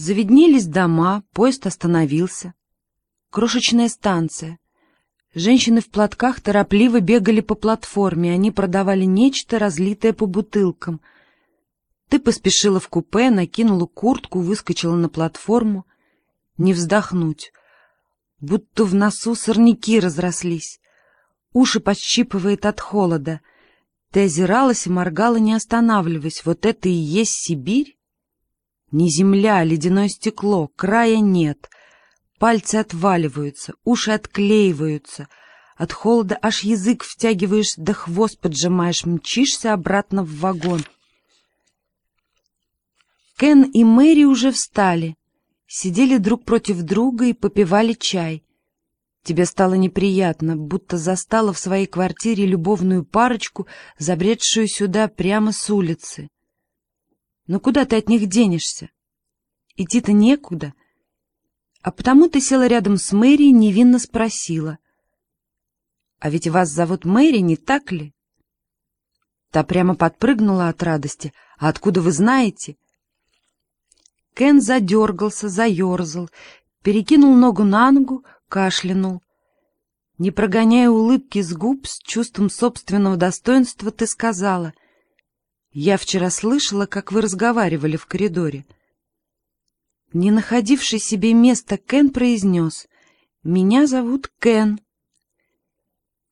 Заведнелись дома, поезд остановился. Крошечная станция. Женщины в платках торопливо бегали по платформе, они продавали нечто, разлитое по бутылкам. Ты поспешила в купе, накинула куртку, выскочила на платформу. Не вздохнуть. Будто в носу сорняки разрослись. Уши подщипывает от холода. Ты озиралась и моргала, не останавливаясь. Вот это и есть Сибирь? Не земля, ледяное стекло, края нет. Пальцы отваливаются, уши отклеиваются. От холода аж язык втягиваешь, да хвост поджимаешь, мчишься обратно в вагон. Кен и Мэри уже встали, сидели друг против друга и попивали чай. Тебе стало неприятно, будто застала в своей квартире любовную парочку, забредшую сюда прямо с улицы. Но куда ты от них денешься? Идти-то некуда. А потому ты села рядом с Мэри и невинно спросила. «А ведь вас зовут Мэри, не так ли?» Та прямо подпрыгнула от радости. «А откуда вы знаете?» Кен задергался, заерзал, перекинул ногу на ногу, кашлянул. Не прогоняя улыбки с губ, с чувством собственного достоинства, ты сказала, «Я вчера слышала, как вы разговаривали в коридоре». Не находивший себе места, Кен произнес, «Меня зовут Кен».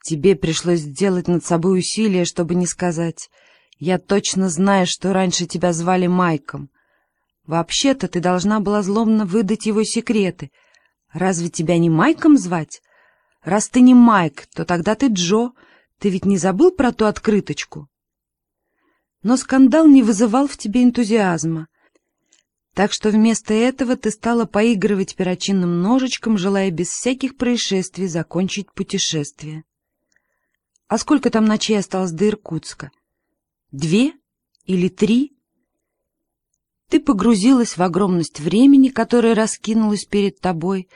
Тебе пришлось сделать над собой усилие, чтобы не сказать, «Я точно знаю, что раньше тебя звали Майком». Вообще-то ты должна была злобно выдать его секреты. Разве тебя не Майком звать? Раз ты не Майк, то тогда ты Джо. Ты ведь не забыл про ту открыточку? Но скандал не вызывал в тебе энтузиазма. Так что вместо этого ты стала поигрывать перочинным ножичком, желая без всяких происшествий закончить путешествие. А сколько там ночей осталось до Иркутска? Две или три? Ты погрузилась в огромность времени, которое раскинулось перед тобой,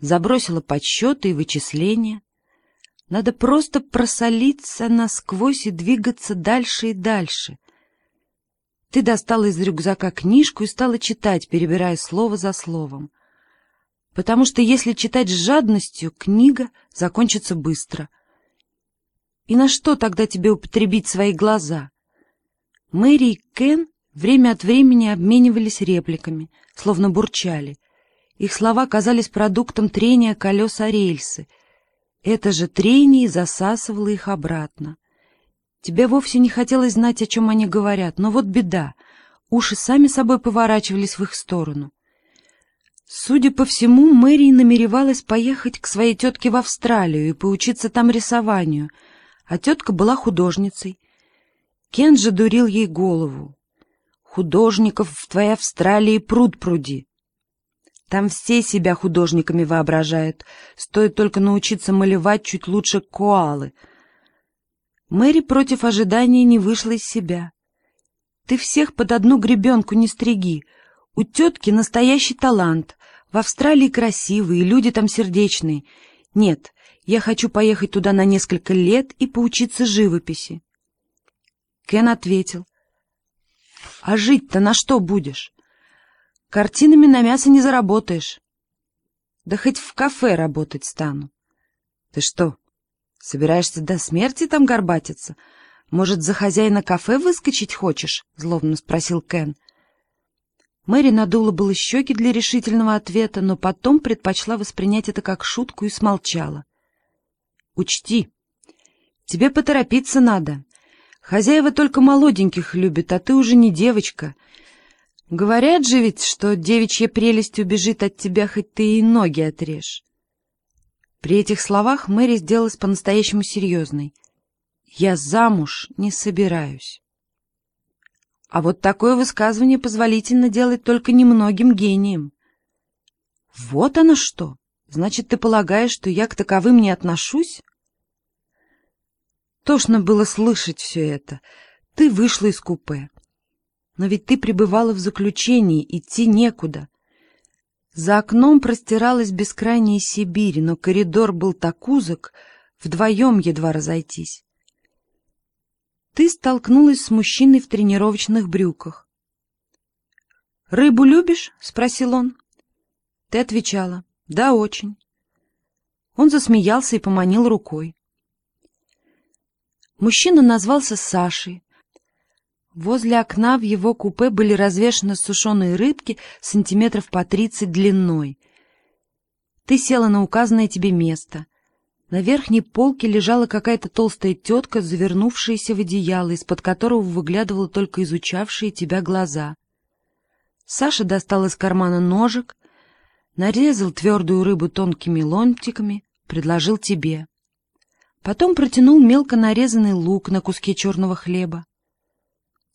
забросила подсчеты и вычисления. Надо просто просолиться насквозь и двигаться дальше и дальше. Ты достала из рюкзака книжку и стала читать, перебирая слово за словом. Потому что если читать с жадностью, книга закончится быстро. И на что тогда тебе употребить свои глаза? Мэри и Кен время от времени обменивались репликами, словно бурчали. Их слова казались продуктом трения колес о рельсы. Это же трение засасывало их обратно. Тебе вовсе не хотелось знать, о чем они говорят, но вот беда. Уши сами собой поворачивались в их сторону. Судя по всему, Мэри намеревалась поехать к своей тетке в Австралию и поучиться там рисованию, а тетка была художницей. Кен же дурил ей голову. Художников в твоей Австралии пруд пруди. Там все себя художниками воображают. Стоит только научиться малевать чуть лучше коалы. Мэри против ожидания не вышла из себя. Ты всех под одну гребенку не стриги. У тетки настоящий талант. В Австралии красивые, люди там сердечные. Нет, я хочу поехать туда на несколько лет и поучиться живописи. Кен ответил. А жить-то на что будешь? Картинами на мясо не заработаешь. Да хоть в кафе работать стану. Ты что, собираешься до смерти там горбатиться? Может, за хозяина кафе выскочить хочешь? Злобно спросил Кен. Мэри надула было щеки для решительного ответа, но потом предпочла воспринять это как шутку и смолчала. «Учти, тебе поторопиться надо. Хозяева только молоденьких любят, а ты уже не девочка. Говорят же ведь, что девичья прелесть убежит от тебя, хоть ты ей ноги отрежь. При этих словах Мэри сделалась по-настоящему серьезной. «Я замуж не собираюсь». А вот такое высказывание позволительно делать только немногим гениям. «Вот оно что! Значит, ты полагаешь, что я к таковым не отношусь?» Тошно было слышать все это. Ты вышла из купе. Но ведь ты пребывала в заключении, идти некуда. За окном простиралась бескрайняя Сибирь, но коридор был так узок, вдвоем едва разойтись. Ты столкнулась с мужчиной в тренировочных брюках. «Рыбу любишь?» — спросил он. Ты отвечала. «Да, очень». Он засмеялся и поманил рукой. Мужчина назвался Сашей. Возле окна в его купе были развешаны сушеные рыбки сантиметров по тридцать длиной. Ты села на указанное тебе место. На верхней полке лежала какая-то толстая тетка, завернувшаяся в одеяло, из-под которого выглядывала только изучавшие тебя глаза. Саша достал из кармана ножик, нарезал твердую рыбу тонкими ломтиками, предложил тебе. Потом протянул мелко нарезанный лук на куске черного хлеба.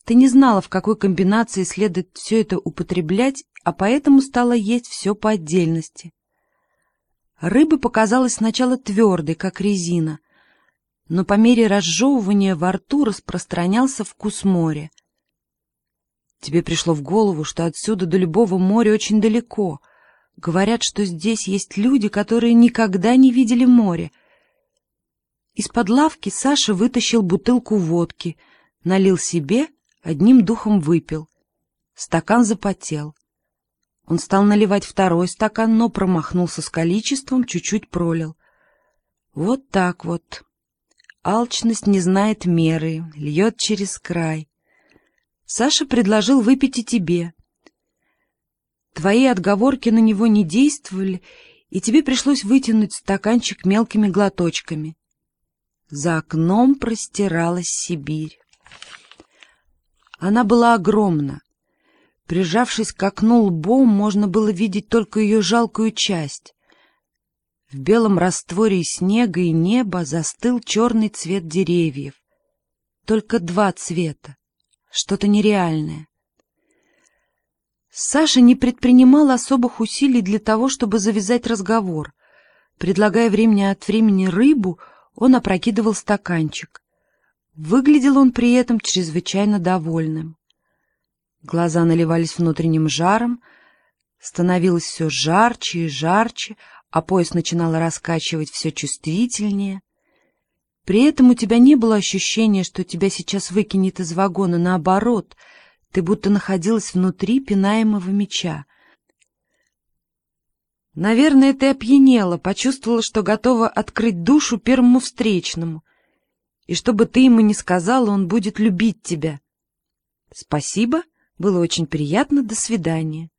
Ты не знала, в какой комбинации следует все это употреблять, а поэтому стала есть все по отдельности. Рыба показалась сначала твердой, как резина, но по мере разжевывания во рту распространялся вкус моря. Тебе пришло в голову, что отсюда до любого моря очень далеко. Говорят, что здесь есть люди, которые никогда не видели море. Из-под лавки Саша вытащил бутылку водки, налил себе, одним духом выпил. Стакан запотел. Он стал наливать второй стакан, но промахнулся с количеством, чуть-чуть пролил. Вот так вот. Алчность не знает меры, льет через край. Саша предложил выпить и тебе. Твои отговорки на него не действовали, и тебе пришлось вытянуть стаканчик мелкими глоточками. За окном простиралась Сибирь. Она была огромна, Прижавшись к окну лбом, можно было видеть только ее жалкую часть. В белом растворе снега и неба застыл черный цвет деревьев. Только два цвета. Что-то нереальное. Саша не предпринимал особых усилий для того, чтобы завязать разговор. Предлагая времени от времени рыбу, он опрокидывал стаканчик. Выглядел он при этом чрезвычайно довольным. Глаза наливались внутренним жаром, становилось все жарче и жарче, а пояс начинал раскачивать все чувствительнее. При этом у тебя не было ощущения, что тебя сейчас выкинет из вагона, наоборот, ты будто находилась внутри пинаемого меча. Наверное, ты опьянела, почувствовала, что готова открыть душу первому встречному, и что бы ты ему ни сказала, он будет любить тебя. Спасибо — было очень приятно, до свидания.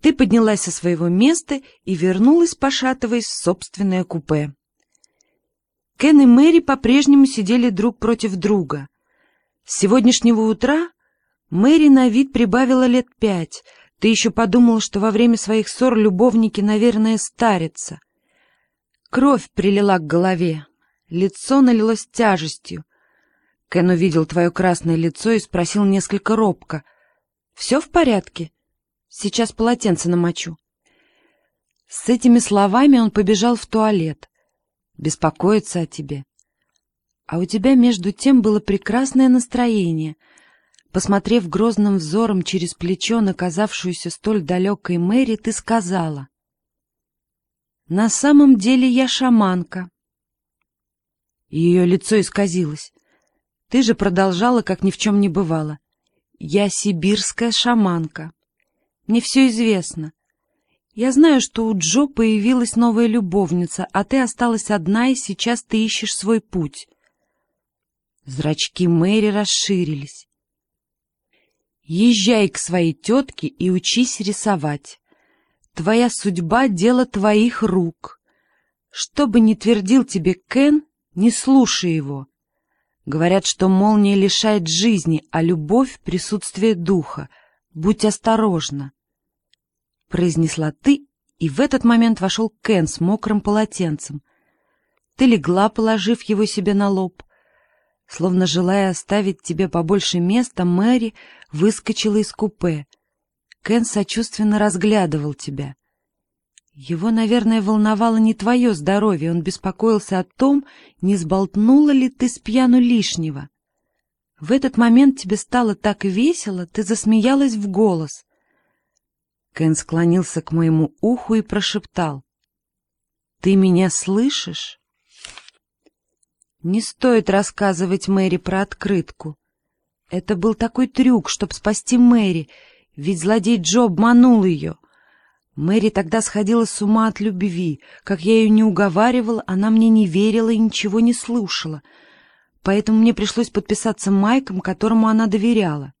Ты поднялась со своего места и вернулась, пошатываясь в собственное купе. Кен и Мэри по-прежнему сидели друг против друга. С сегодняшнего утра Мэри на вид прибавила лет пять. Ты еще подумала, что во время своих ссор любовники, наверное, старятся. Кровь прилила к голове, лицо налилось тяжестью. Кен увидел твое красное лицо и спросил несколько робко. «Все в порядке? Сейчас полотенце намочу». С этими словами он побежал в туалет. Беспокоиться о тебе. А у тебя между тем было прекрасное настроение. Посмотрев грозным взором через плечо на казавшуюся столь далекой Мэри, ты сказала. «На самом деле я шаманка». Ее лицо исказилось. Ты же продолжала, как ни в чем не бывало. Я сибирская шаманка. Мне все известно. Я знаю, что у Джо появилась новая любовница, а ты осталась одна, и сейчас ты ищешь свой путь. Зрачки Мэри расширились. Езжай к своей тетке и учись рисовать. Твоя судьба — дело твоих рук. Что бы ни твердил тебе Кен, не слушай его. Говорят, что молния лишает жизни, а любовь — присутствие духа. Будь осторожна. Произнесла ты, и в этот момент вошел Кен с мокрым полотенцем. Ты легла, положив его себе на лоб. Словно желая оставить тебе побольше места, Мэри выскочила из купе. Кен сочувственно разглядывал тебя. Его, наверное, волновало не твое здоровье, он беспокоился о том, не сболтнула ли ты с пьяну лишнего. В этот момент тебе стало так весело, ты засмеялась в голос. Кен склонился к моему уху и прошептал. — Ты меня слышишь? Не стоит рассказывать Мэри про открытку. Это был такой трюк, чтобы спасти Мэри, Ведь злодей Джо обманул ее. Мэри тогда сходила с ума от любви. Как я ее не уговаривала, она мне не верила и ничего не слушала. Поэтому мне пришлось подписаться Майком, которому она доверяла.